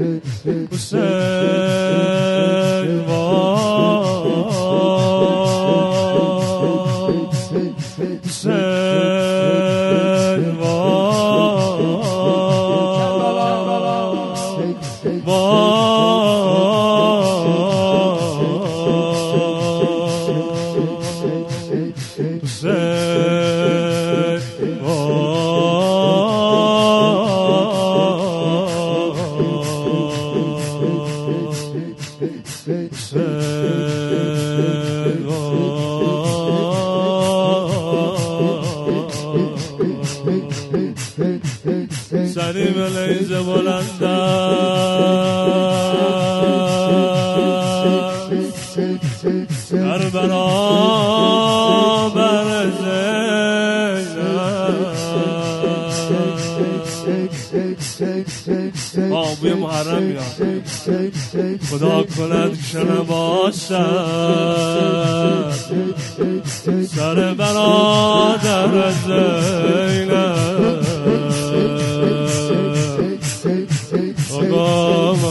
به لیزه بلندم کربلا بر زینب. آبوی محرم میاد خدا کند که باشد سر برادر زینب. آقا